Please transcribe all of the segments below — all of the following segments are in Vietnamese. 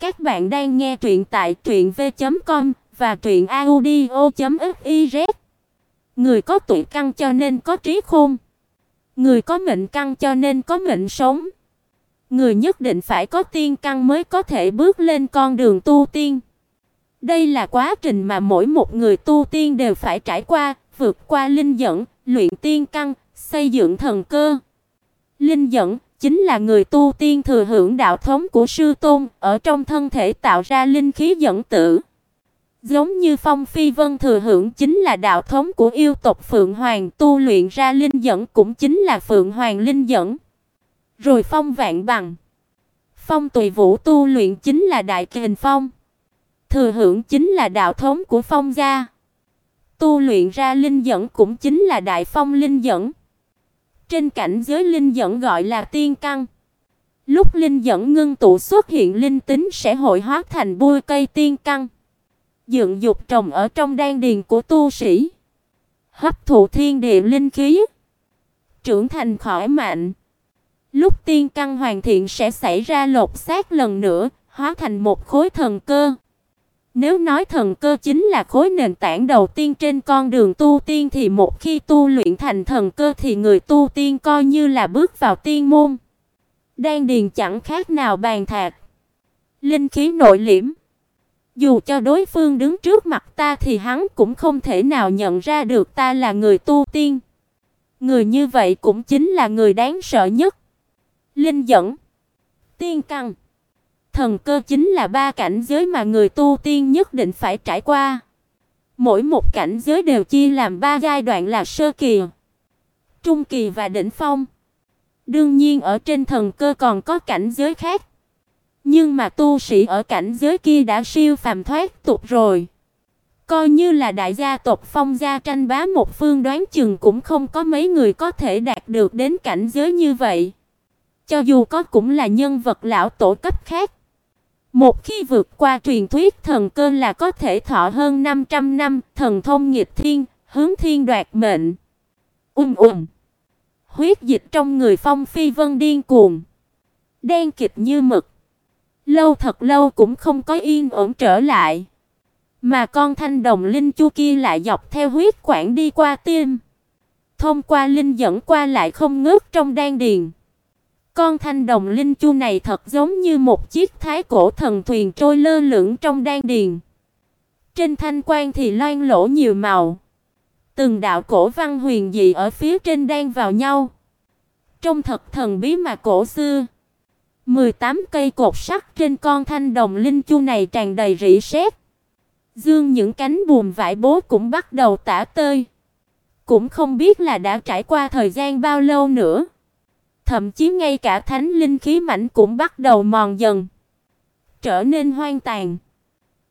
Các bạn đang nghe truyện tại truyệnv.com và truyệnaudio.fiz. Người có tuổi căn cho nên có trí khôn, người có mệnh căn cho nên có mệnh sống. Người nhất định phải có tiên căn mới có thể bước lên con đường tu tiên. Đây là quá trình mà mỗi một người tu tiên đều phải trải qua, vượt qua linh dẫn, luyện tiên căn, xây dựng thần cơ. Linh dẫn chính là người tu tiên thừa hưởng đạo thống của sư tôn, ở trong thân thể tạo ra linh khí dẫn tử. Giống như Phong Phi Vân thừa hưởng chính là đạo thống của yêu tộc Phượng Hoàng, tu luyện ra linh dẫn cũng chính là Phượng Hoàng linh dẫn. Rồi Phong Vạn Bằng, Phong Tùy Vũ tu luyện chính là Đại Kình Phong. Thừa hưởng chính là đạo thống của Phong gia. Tu luyện ra linh dẫn cũng chính là Đại Phong linh dẫn. Trên cảnh giới linh dẫn gọi là tiên căn. Lúc linh dẫn ngưng tụ xuất hiện linh tính sẽ hội hóa thành bôi cây tiên căn. Dựng dục trồng ở trong đan điền của tu sĩ. Hấp thụ thiên địa linh khí. Trưởng thành khỏi mạnh. Lúc tiên căn hoàn thiện sẽ xảy ra lột xác lần nữa, hóa thành một khối thần cơ. Nếu nói thần cơ chính là khối nền tảng đầu tiên trên con đường tu tiên thì một khi tu luyện thành thần cơ thì người tu tiên coi như là bước vào tiên môn. Đan điền chẳng khác nào bàn thạch. Linh khí nội liễm. Dù cho đối phương đứng trước mặt ta thì hắn cũng không thể nào nhận ra được ta là người tu tiên. Người như vậy cũng chính là người đáng sợ nhất. Linh dẫn, tiên căn Thần cơ chính là ba cảnh giới mà người tu tiên nhất định phải trải qua. Mỗi một cảnh giới đều chia làm ba giai đoạn là sơ kỳ, trung kỳ và đỉnh phong. Đương nhiên ở trên thần cơ còn có cảnh giới khác. Nhưng mà tu sĩ ở cảnh giới kia đã siêu phàm thoát tục rồi. Coi như là đại gia tộc Phong gia tranh bá một phương đoán chừng cũng không có mấy người có thể đạt được đến cảnh giới như vậy. Cho dù có cũng là nhân vật lão tổ cấp khác. Một khi vượt qua truyền thuyết thần cơ là có thể thọ hơn 500 năm, thần thông nghịch thiên, hướng thiên đoạt mệnh. Ùm um, ùm. Huyết dịch trong người Phong Phi Vân điên cuồng, đen kịt như mực. Lâu thật lâu cũng không có yên ổn trở lại, mà con thanh đồng linh chu kia lại dọc theo huyết quản đi qua tim, thông qua linh dẫn qua lại không ngớt trong đan điền. Con thanh đồng linh chu này thật giống như một chiếc thái cổ thần thuyền trôi lơ lửng trong đan điền. Trên thanh quan thì loang lỗ nhiều màu. Từng đạo cổ văn huyền dị ở phía trên đan vào nhau. trong thật thần bí mà cổ xưa. 18 cây cột sắt trên con thanh đồng linh chu này tràn đầy rỉ sét. Dương những cánh buồm vải bố cũng bắt đầu tả tơi. Cũng không biết là đã trải qua thời gian bao lâu nữa thậm chí ngay cả thánh linh khí mảnh cũng bắt đầu mòn dần, trở nên hoang tàn.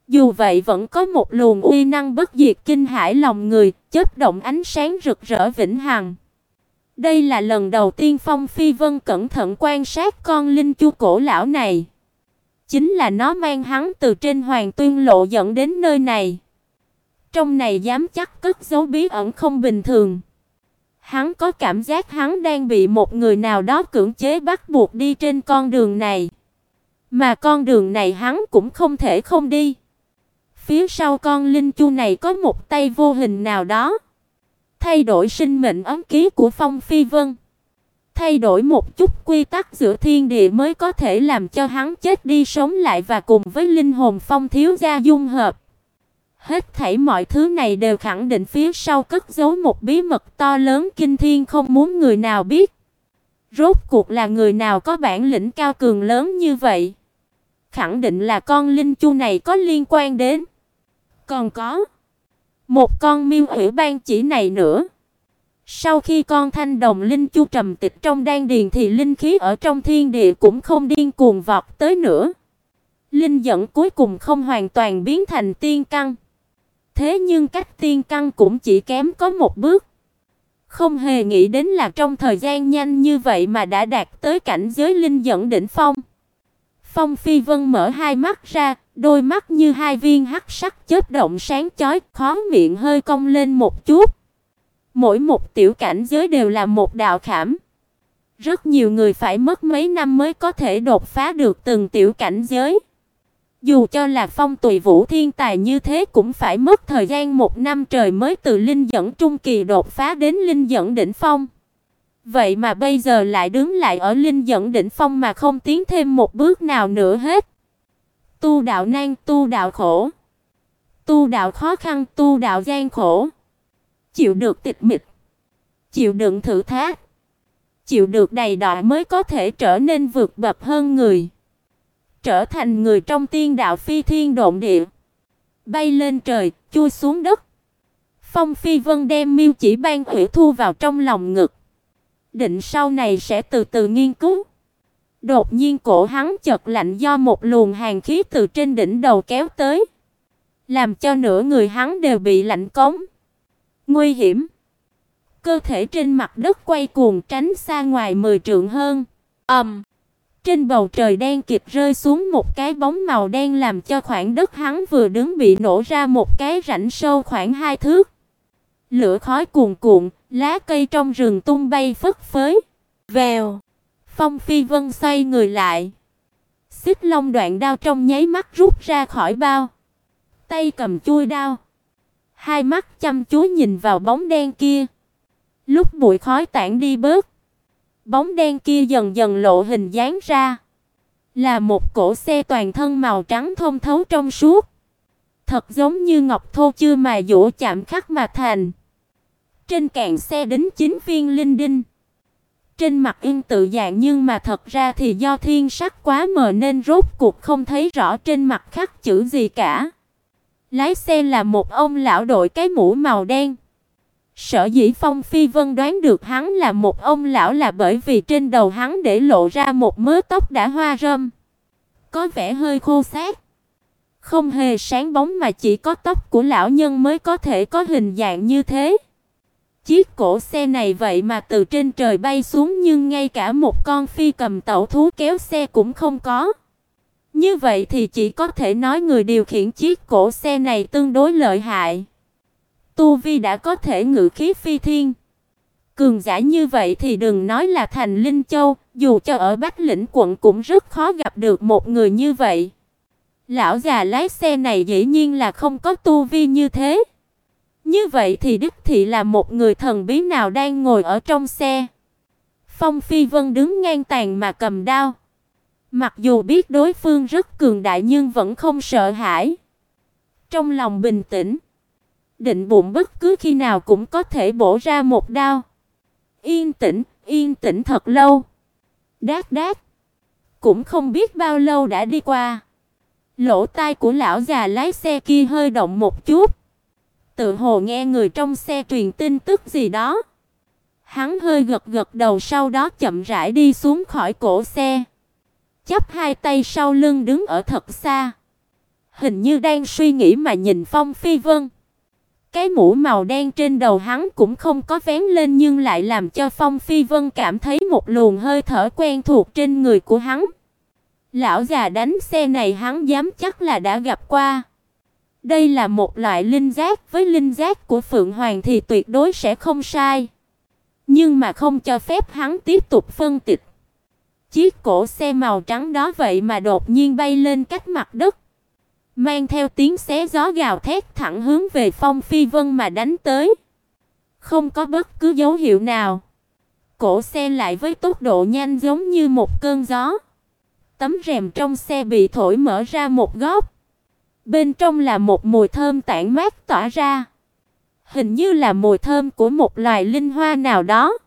Dù vậy vẫn có một luồng uy năng bất diệt kinh hãi lòng người, chớp động ánh sáng rực rỡ vĩnh hằng. Đây là lần đầu tiên Phong Phi Vân cẩn thận quan sát con linh chu cổ lão này. Chính là nó mang hắn từ trên Hoàng Tuyên lộ dẫn đến nơi này. Trong này dám chắc cất dấu bí ẩn không bình thường. Hắn có cảm giác hắn đang bị một người nào đó cưỡng chế bắt buộc đi trên con đường này. Mà con đường này hắn cũng không thể không đi. Phía sau con linh chu này có một tay vô hình nào đó, thay đổi sinh mệnh ấm ký của Phong Phi Vân. Thay đổi một chút quy tắc giữa thiên địa mới có thể làm cho hắn chết đi sống lại và cùng với linh hồn Phong thiếu gia dung hợp. Hết thảy mọi thứ này đều khẳng định phía sau cất giấu một bí mật to lớn kinh thiên không muốn người nào biết. Rốt cuộc là người nào có bản lĩnh cao cường lớn như vậy? Khẳng định là con linh chu này có liên quan đến. Còn có một con miêu ủy ban chỉ này nữa. Sau khi con thanh đồng linh chu trầm tịch trong đan điền thì linh khí ở trong thiên địa cũng không điên cuồng vọt tới nữa. Linh dẫn cuối cùng không hoàn toàn biến thành tiên căn. Thế nhưng cách tiên căn cũng chỉ kém có một bước. Không hề nghĩ đến là trong thời gian nhanh như vậy mà đã đạt tới cảnh giới linh dẫn đỉnh phong. Phong Phi Vân mở hai mắt ra, đôi mắt như hai viên hắc sắc chớp động sáng chói, khóe miệng hơi cong lên một chút. Mỗi một tiểu cảnh giới đều là một đạo khảm. Rất nhiều người phải mất mấy năm mới có thể đột phá được từng tiểu cảnh giới. Dù cho là phong tùy vũ thiên tài như thế cũng phải mất thời gian một năm trời mới từ linh dẫn trung kỳ đột phá đến linh dẫn đỉnh phong. Vậy mà bây giờ lại đứng lại ở linh dẫn đỉnh phong mà không tiến thêm một bước nào nữa hết. Tu đạo nan, tu đạo khổ. Tu đạo khó khăn, tu đạo gian khổ. Chịu được tịch mịch, chịu đựng thử thách, chịu được đầy đọa mới có thể trở nên vượt bậc hơn người trở thành người trong tiên đạo phi thiên độn địa, bay lên trời, chui xuống đất. Phong Phi Vân đem Miêu Chỉ Ban Hủy thu vào trong lòng ngực, định sau này sẽ từ từ nghiên cứu. Đột nhiên cổ hắn chợt lạnh do một luồng hàn khí từ trên đỉnh đầu kéo tới, làm cho nửa người hắn đều bị lạnh cống. Nguy hiểm. Cơ thể trên mặt đất quay cuồng tránh xa ngoài 10 trượng hơn. Ầm. Um, trên bầu trời đen kịt rơi xuống một cái bóng màu đen làm cho khoảng đất hắn vừa đứng bị nổ ra một cái rãnh sâu khoảng hai thước. Lửa khói cuồn cuộn, lá cây trong rừng tung bay phất phới. Vèo. Phong Phi Vân xoay người lại. Xích Long đoạn đao trong nháy mắt rút ra khỏi bao. Tay cầm chuôi đao. Hai mắt chăm chú nhìn vào bóng đen kia. Lúc bụi khói tản đi bớt, Bóng đen kia dần dần lộ hình dáng ra, là một cổ xe toàn thân màu trắng thông thấu trong suốt, thật giống như ngọc thô chưa mài dũa chạm khắc mà thành. Trên càng xe đính chính viên linh đinh. Trên mặt yên tự dạng nhưng mà thật ra thì do thiên sắc quá mờ nên rốt cuộc không thấy rõ trên mặt khắc chữ gì cả. Lái xe là một ông lão đội cái mũ màu đen. Sở dĩ Phong Phi Vân đoán được hắn là một ông lão là bởi vì trên đầu hắn để lộ ra một mớ tóc đã hoa râm, có vẻ hơi khô xác, không hề sáng bóng mà chỉ có tóc của lão nhân mới có thể có hình dạng như thế. Chiếc cổ xe này vậy mà từ trên trời bay xuống nhưng ngay cả một con phi cầm tẩu thú kéo xe cũng không có. Như vậy thì chỉ có thể nói người điều khiển chiếc cổ xe này tương đối lợi hại. Tu vi đã có thể ngự khí phi thiên. Cường giả như vậy thì đừng nói là thành Linh Châu, dù cho ở Bắc Lĩnh quận cũng rất khó gặp được một người như vậy. Lão già lái xe này dĩ nhiên là không có tu vi như thế. Như vậy thì đích thị là một người thần bí nào đang ngồi ở trong xe. Phong Phi Vân đứng ngang tàn mà cầm đao. Mặc dù biết đối phương rất cường đại nhưng vẫn không sợ hãi. Trong lòng bình tĩnh định bụng bất cứ khi nào cũng có thể bổ ra một đao. Yên tĩnh, yên tĩnh thật lâu. Đát đát. Cũng không biết bao lâu đã đi qua. Lỗ tai của lão già lái xe kia hơi động một chút. Tự hồ nghe người trong xe truyền tin tức gì đó. Hắn hơi gật gật đầu sau đó chậm rãi đi xuống khỏi cổ xe. Chắp hai tay sau lưng đứng ở thật xa. Hình như đang suy nghĩ mà nhìn Phong Phi Vân. Cái mũ màu đen trên đầu hắn cũng không có vén lên nhưng lại làm cho Phong Phi Vân cảm thấy một luồng hơi thở quen thuộc trên người của hắn. Lão già đánh xe này hắn dám chắc là đã gặp qua. Đây là một loại linh giác, với linh giác của Phượng Hoàng thì tuyệt đối sẽ không sai. Nhưng mà không cho phép hắn tiếp tục phân tịch. Chiếc cổ xe màu trắng đó vậy mà đột nhiên bay lên cách mặt đất mang theo tiếng xé gió gào thét thẳng hướng về Phong Phi Vân mà đánh tới. Không có bất cứ dấu hiệu nào. Cổ xe lại với tốc độ nhanh giống như một cơn gió. Tấm rèm trong xe bị thổi mở ra một góc. Bên trong là một mùi thơm tản mát tỏa ra. Hình như là mùi thơm của một loài linh hoa nào đó.